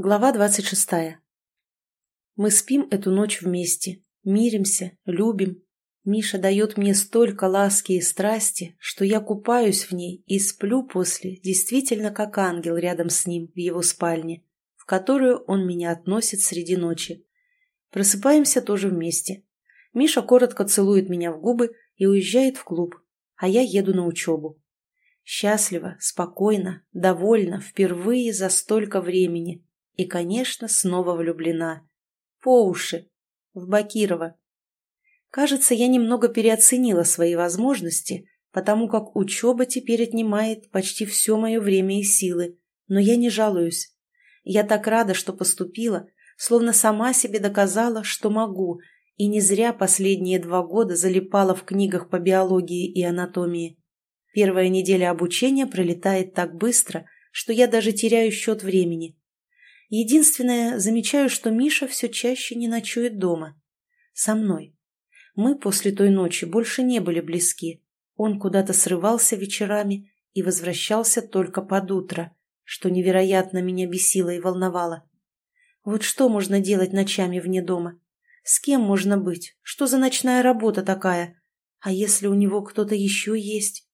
Глава двадцать шестая. Мы спим эту ночь вместе, миримся, любим. Миша дает мне столько ласки и страсти, что я купаюсь в ней и сплю после, действительно как ангел рядом с ним в его спальне, в которую он меня относит среди ночи. Просыпаемся тоже вместе. Миша коротко целует меня в губы и уезжает в клуб, а я еду на учебу. Счастлива, спокойно, довольна впервые за столько времени – и, конечно, снова влюблена. По уши. В Бакирова. Кажется, я немного переоценила свои возможности, потому как учеба теперь отнимает почти все мое время и силы. Но я не жалуюсь. Я так рада, что поступила, словно сама себе доказала, что могу, и не зря последние два года залипала в книгах по биологии и анатомии. Первая неделя обучения пролетает так быстро, что я даже теряю счет времени. Единственное, замечаю, что Миша все чаще не ночует дома. Со мной. Мы после той ночи больше не были близки. Он куда-то срывался вечерами и возвращался только под утро, что невероятно меня бесило и волновало. Вот что можно делать ночами вне дома? С кем можно быть? Что за ночная работа такая? А если у него кто-то еще есть?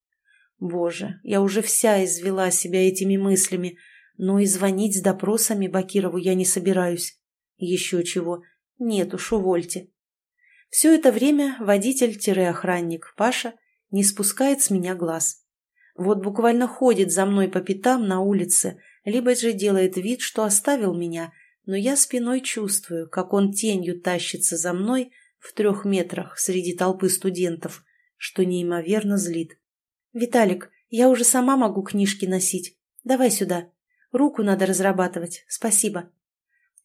Боже, я уже вся извела себя этими мыслями, но и звонить с допросами Бакирову я не собираюсь. Еще чего. Нет уж, увольте. Все это время водитель-охранник Паша не спускает с меня глаз. Вот буквально ходит за мной по пятам на улице, либо же делает вид, что оставил меня, но я спиной чувствую, как он тенью тащится за мной в трех метрах среди толпы студентов, что неимоверно злит. «Виталик, я уже сама могу книжки носить. Давай сюда». Руку надо разрабатывать. Спасибо.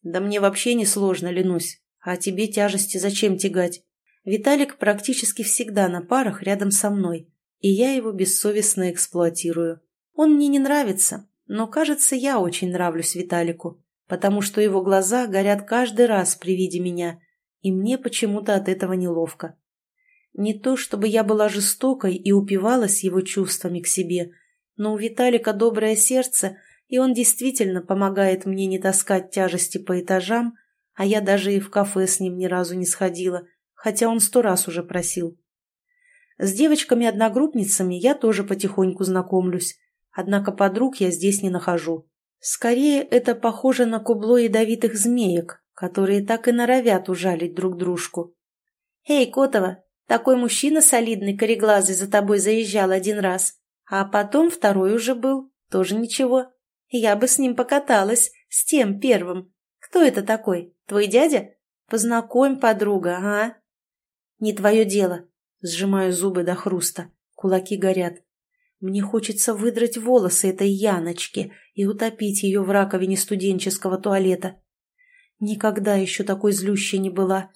Да мне вообще не сложно, ленусь. А тебе тяжести зачем тягать? Виталик практически всегда на парах рядом со мной, и я его бессовестно эксплуатирую. Он мне не нравится, но, кажется, я очень нравлюсь Виталику, потому что его глаза горят каждый раз при виде меня, и мне почему-то от этого неловко. Не то, чтобы я была жестокой и упивалась его чувствами к себе, но у Виталика доброе сердце — и он действительно помогает мне не таскать тяжести по этажам, а я даже и в кафе с ним ни разу не сходила, хотя он сто раз уже просил. С девочками-одногруппницами я тоже потихоньку знакомлюсь, однако подруг я здесь не нахожу. Скорее, это похоже на кубло ядовитых змеек, которые так и норовят ужалить друг дружку. «Эй, Котова, такой мужчина солидный, кореглазый, за тобой заезжал один раз, а потом второй уже был, тоже ничего. Я бы с ним покаталась, с тем первым. Кто это такой? Твой дядя? Познакомь, подруга, а? Не твое дело. Сжимаю зубы до хруста. Кулаки горят. Мне хочется выдрать волосы этой Яночки и утопить ее в раковине студенческого туалета. Никогда еще такой злющей не была.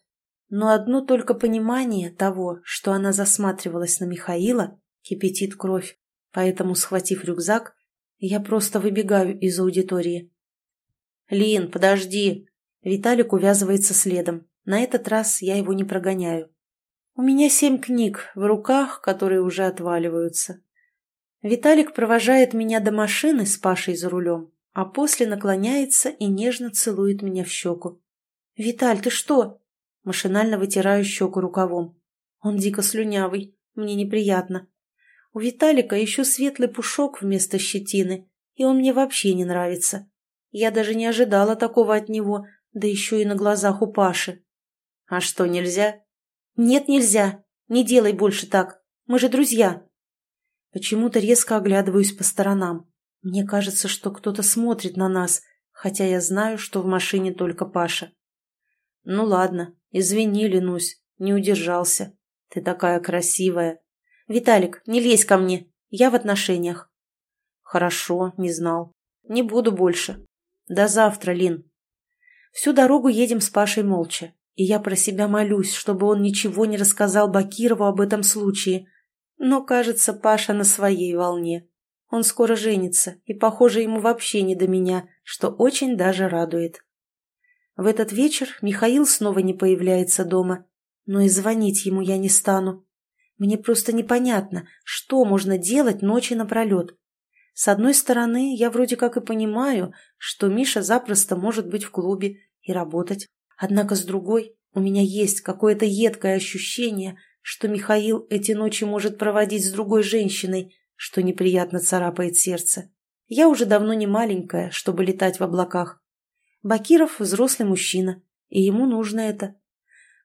Но одно только понимание того, что она засматривалась на Михаила, кипятит кровь. Поэтому, схватив рюкзак, я просто выбегаю из аудитории. «Лин, подожди!» Виталик увязывается следом. На этот раз я его не прогоняю. У меня семь книг в руках, которые уже отваливаются. Виталик провожает меня до машины с Пашей за рулем, а после наклоняется и нежно целует меня в щеку. «Виталь, ты что?» Машинально вытираю щеку рукавом. Он дико слюнявый, мне неприятно. У Виталика еще светлый пушок вместо щетины, и он мне вообще не нравится. Я даже не ожидала такого от него, да еще и на глазах у Паши. А что, нельзя? Нет, нельзя. Не делай больше так. Мы же друзья. Почему-то резко оглядываюсь по сторонам. Мне кажется, что кто-то смотрит на нас, хотя я знаю, что в машине только Паша. Ну ладно, извини, Ленусь, не удержался. Ты такая красивая. «Виталик, не лезь ко мне. Я в отношениях». «Хорошо, не знал. Не буду больше. До завтра, Лин». Всю дорогу едем с Пашей молча, и я про себя молюсь, чтобы он ничего не рассказал Бакирову об этом случае. Но, кажется, Паша на своей волне. Он скоро женится, и, похоже, ему вообще не до меня, что очень даже радует. В этот вечер Михаил снова не появляется дома, но и звонить ему я не стану. Мне просто непонятно, что можно делать ночи напролет. С одной стороны, я вроде как и понимаю, что Миша запросто может быть в клубе и работать. Однако с другой, у меня есть какое-то едкое ощущение, что Михаил эти ночи может проводить с другой женщиной, что неприятно царапает сердце. Я уже давно не маленькая, чтобы летать в облаках. Бакиров взрослый мужчина, и ему нужно это.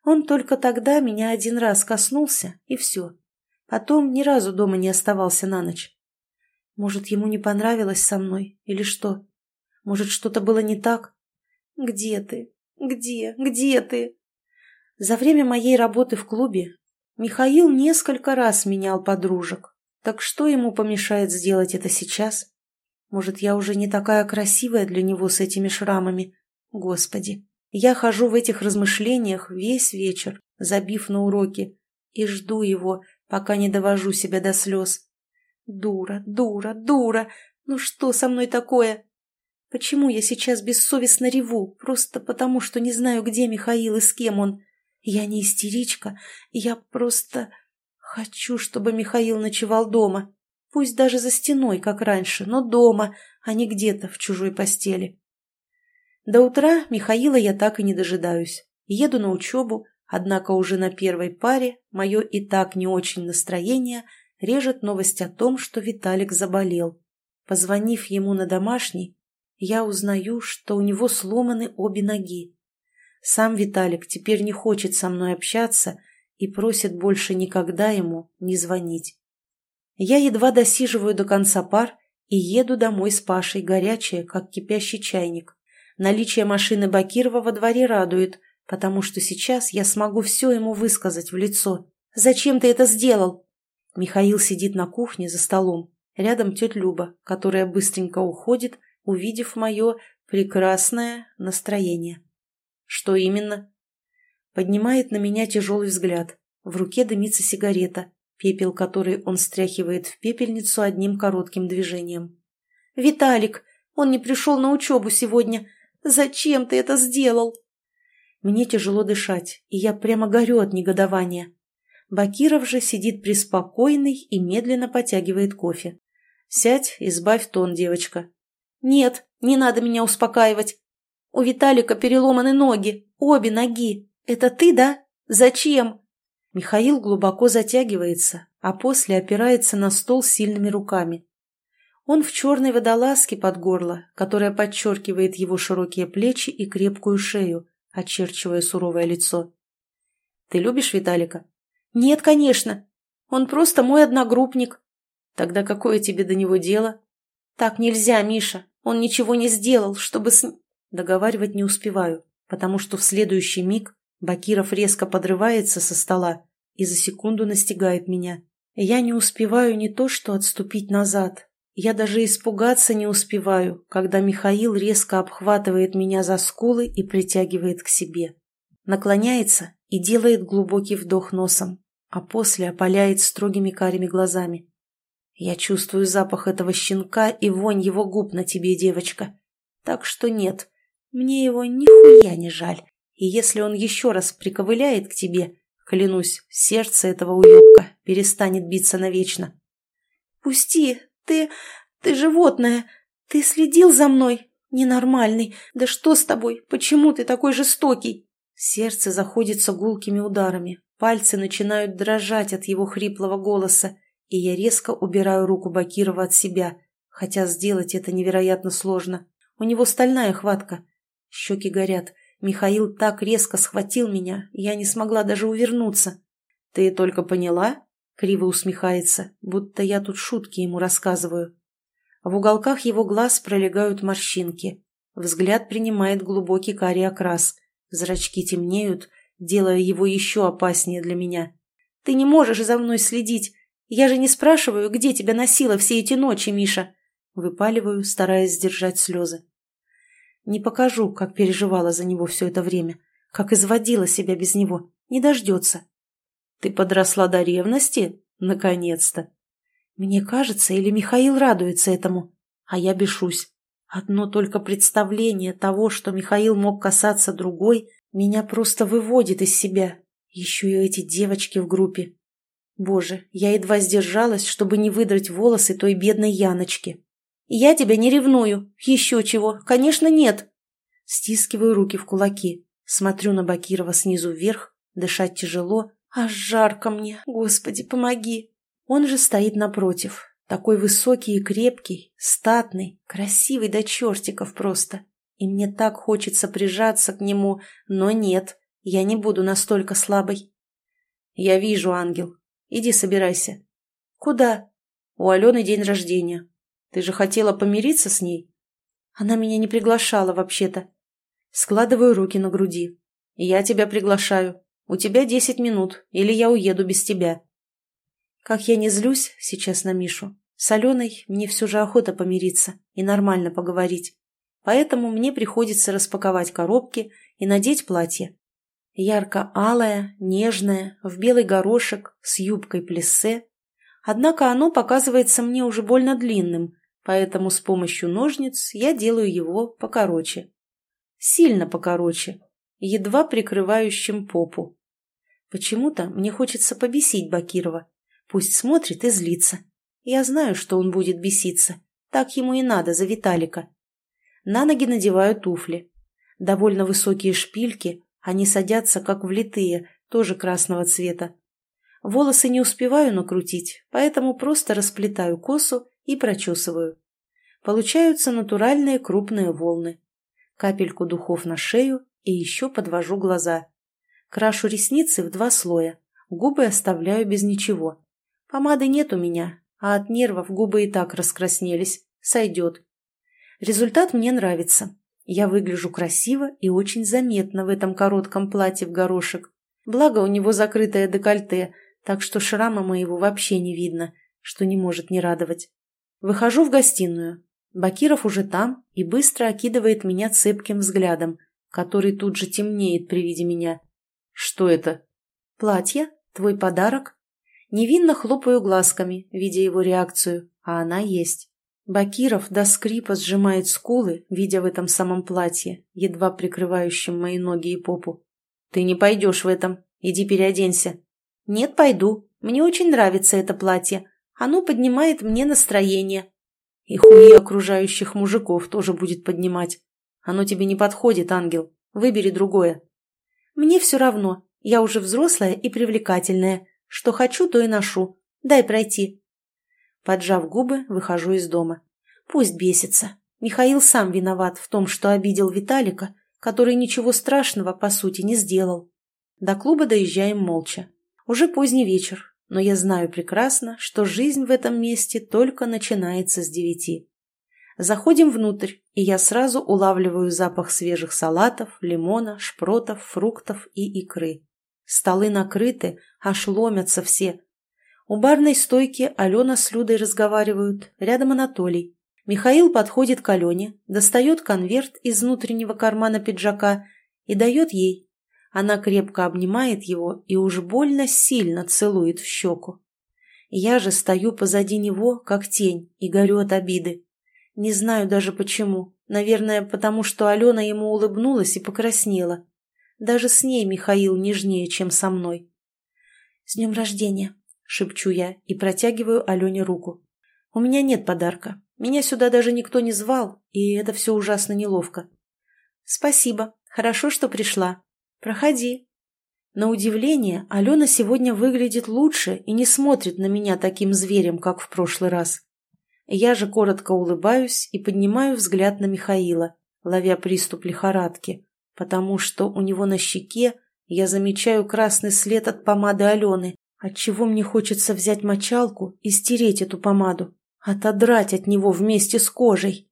Он только тогда меня один раз коснулся, и все. Потом ни разу дома не оставался на ночь. Может, ему не понравилось со мной, или что? Может, что-то было не так? Где ты? Где? Где ты? За время моей работы в клубе Михаил несколько раз менял подружек. Так что ему помешает сделать это сейчас? Может, я уже не такая красивая для него с этими шрамами? Господи, я хожу в этих размышлениях весь вечер, забив на уроки, и жду его, пока не довожу себя до слез. Дура, дура, дура! Ну что со мной такое? Почему я сейчас бессовестно реву, просто потому, что не знаю, где Михаил и с кем он? Я не истеричка, я просто хочу, чтобы Михаил ночевал дома. Пусть даже за стеной, как раньше, но дома, а не где-то в чужой постели. До утра Михаила я так и не дожидаюсь. Еду на учебу, однако уже на первой паре мое и так не очень настроение режет новость о том, что Виталик заболел. Позвонив ему на домашний, я узнаю, что у него сломаны обе ноги. Сам Виталик теперь не хочет со мной общаться и просит больше никогда ему не звонить. Я едва досиживаю до конца пар и еду домой с Пашей, горячая, как кипящий чайник. Наличие машины Бакирова во дворе радует, потому что сейчас я смогу все ему высказать в лицо. «Зачем ты это сделал?» Михаил сидит на кухне за столом. Рядом тетя Люба, которая быстренько уходит, увидев мое прекрасное настроение. «Что именно?» Поднимает на меня тяжелый взгляд. В руке дымится сигарета, пепел которой он стряхивает в пепельницу одним коротким движением. «Виталик, он не пришел на учебу сегодня. Зачем ты это сделал?» Мне тяжело дышать, и я прямо горю от негодования. Бакиров же сидит преспокойный и медленно потягивает кофе. «Сядь, избавь тон, девочка. «Нет, не надо меня успокаивать. У Виталика переломаны ноги, обе ноги. Это ты, да? Зачем?» Михаил глубоко затягивается, а после опирается на стол сильными руками. Он в черной водолазке под горло, которая подчеркивает его широкие плечи и крепкую шею, очерчивая суровое лицо. «Ты любишь Виталика?» «Нет, конечно. Он просто мой одногруппник». «Тогда какое тебе до него дело?» «Так нельзя, Миша. Он ничего не сделал, чтобы с... Договаривать не успеваю, потому что в следующий миг Бакиров резко подрывается со стола и за секунду настигает меня. Я не успеваю не то что отступить назад, я даже испугаться не успеваю, когда Михаил резко обхватывает меня за скулы и притягивает к себе. Наклоняется и делает глубокий вдох носом, а после опаляет строгими карими глазами. Я чувствую запах этого щенка и вонь его губ на тебе, девочка. Так что нет, мне его нихуя не жаль. И если он еще раз приковыляет к тебе, клянусь, сердце этого уебка перестанет биться навечно. Пусти, ты... ты животное. Ты следил за мной? Ненормальный. Да что с тобой? Почему ты такой жестокий? Сердце заходится гулкими ударами. Пальцы начинают дрожать от его хриплого голоса и я резко убираю руку Бакирова от себя, хотя сделать это невероятно сложно. У него стальная хватка. Щеки горят. Михаил так резко схватил меня, я не смогла даже увернуться. «Ты только поняла?» — криво усмехается, будто я тут шутки ему рассказываю. В уголках его глаз пролегают морщинки. Взгляд принимает глубокий карий окрас. Зрачки темнеют, делая его еще опаснее для меня. «Ты не можешь за мной следить. Я же не спрашиваю, где тебя носило все эти ночи, Миша. Выпаливаю, стараясь сдержать слезы. Не покажу, как переживала за него все это время, как изводила себя без него. Не дождется. Ты подросла до ревности? Наконец-то. Мне кажется, или Михаил радуется этому, а я бешусь. Одно только представление того, что Михаил мог касаться другой, меня просто выводит из себя. Еще и эти девочки в группе. Боже, я едва сдержалась, чтобы не выдрать волосы той бедной Яночки. «Я тебя не ревную. Еще чего. Конечно, нет». Стискиваю руки в кулаки. Смотрю на Бакирова снизу вверх. Дышать тяжело. Аж жарко мне. Господи, помоги. Он же стоит напротив. Такой высокий и крепкий, статный, красивый до чертиков просто. И мне так хочется прижаться к нему, но нет, я не буду настолько слабой. Я вижу, ангел. Иди собирайся. Куда? У Алены день рождения. Ты же хотела помириться с ней? Она меня не приглашала вообще-то. Складываю руки на груди. Я тебя приглашаю. У тебя десять минут, или я уеду без тебя. Как я не злюсь сейчас на Мишу, с Аленой мне все же охота помириться и нормально поговорить. Поэтому мне приходится распаковать коробки и надеть платье. Ярко-алое, нежное, в белый горошек, с юбкой плессе. Однако оно показывается мне уже больно длинным, поэтому с помощью ножниц я делаю его покороче. Сильно покороче, едва прикрывающим попу. Почему-то мне хочется побесить Бакирова. Пусть смотрит и злится. Я знаю, что он будет беситься. Так ему и надо за Виталика. На ноги надеваю туфли. Довольно высокие шпильки, они садятся как влитые, тоже красного цвета. Волосы не успеваю накрутить, поэтому просто расплетаю косу и прочесываю. Получаются натуральные крупные волны. Капельку духов на шею и еще подвожу глаза. Крашу ресницы в два слоя, губы оставляю без ничего. Помады нет у меня, а от нервов губы и так раскраснелись. Сойдет. Результат мне нравится. Я выгляжу красиво и очень заметно в этом коротком платье в горошек. Благо у него закрытое декольте, так что шрама моего вообще не видно, что не может не радовать. Выхожу в гостиную. Бакиров уже там и быстро окидывает меня цепким взглядом, который тут же темнеет при виде меня. «Что это?» «Платье? Твой подарок?» Невинно хлопаю глазками, видя его реакцию, а она есть. Бакиров до скрипа сжимает скулы, видя в этом самом платье, едва прикрывающем мои ноги и попу. «Ты не пойдешь в этом. Иди переоденься». «Нет, пойду. Мне очень нравится это платье. Оно поднимает мне настроение». «И хуи окружающих мужиков тоже будет поднимать. Оно тебе не подходит, ангел. Выбери другое». «Мне все равно. Я уже взрослая и привлекательная. Что хочу, то и ношу. Дай пройти». Поджав губы, выхожу из дома. Пусть бесится. Михаил сам виноват в том, что обидел Виталика, который ничего страшного, по сути, не сделал. До клуба доезжаем молча. Уже поздний вечер, но я знаю прекрасно, что жизнь в этом месте только начинается с девяти. Заходим внутрь, и я сразу улавливаю запах свежих салатов, лимона, шпротов, фруктов и икры. Столы накрыты, аж ломятся все, у барной стойки Алена с Людой разговаривают, рядом Анатолий. Михаил подходит к Алене, достает конверт из внутреннего кармана пиджака и дает ей. Она крепко обнимает его и уж больно сильно целует в щеку. Я же стою позади него, как тень, и горю от обиды. Не знаю даже почему. Наверное, потому что Алена ему улыбнулась и покраснела. Даже с ней Михаил нежнее, чем со мной. «С днем рождения!» шепчу я и протягиваю Алене руку. «У меня нет подарка. Меня сюда даже никто не звал, и это все ужасно неловко». «Спасибо. Хорошо, что пришла. Проходи». На удивление, Алена сегодня выглядит лучше и не смотрит на меня таким зверем, как в прошлый раз. Я же коротко улыбаюсь и поднимаю взгляд на Михаила, ловя приступ лихорадки, потому что у него на щеке я замечаю красный след от помады Алены, Отчего мне хочется взять мочалку и стереть эту помаду, отодрать от него вместе с кожей.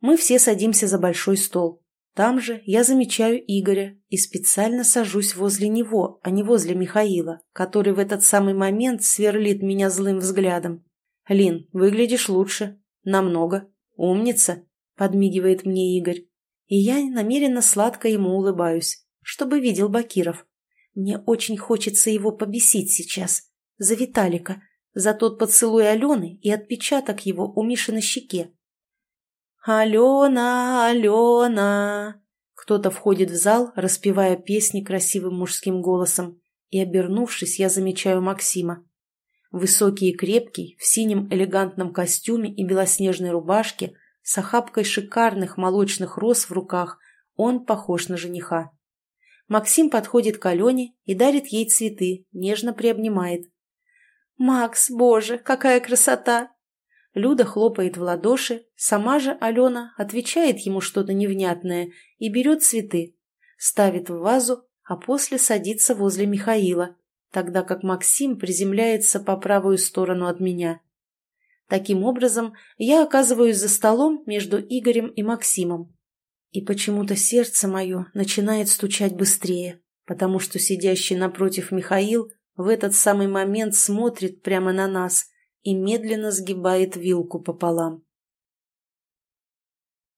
Мы все садимся за большой стол. Там же я замечаю Игоря и специально сажусь возле него, а не возле Михаила, который в этот самый момент сверлит меня злым взглядом. «Лин, выглядишь лучше. Намного. Умница», — подмигивает мне Игорь. И я намеренно сладко ему улыбаюсь, чтобы видел Бакиров. Мне очень хочется его побесить сейчас. За Виталика. За тот поцелуй Алены и отпечаток его у Миши на щеке. «Алена, Алена!» Кто-то входит в зал, распевая песни красивым мужским голосом, и, обернувшись, я замечаю Максима. Высокий и крепкий, в синем элегантном костюме и белоснежной рубашке, с охапкой шикарных молочных роз в руках, он похож на жениха. Максим подходит к Алене и дарит ей цветы, нежно приобнимает. «Макс, боже, какая красота!» Люда хлопает в ладоши, сама же Алена отвечает ему что-то невнятное и берет цветы, ставит в вазу, а после садится возле Михаила, тогда как Максим приземляется по правую сторону от меня. Таким образом, я оказываюсь за столом между Игорем и Максимом. И почему-то сердце мое начинает стучать быстрее, потому что сидящий напротив Михаил в этот самый момент смотрит прямо на нас и медленно сгибает вилку пополам.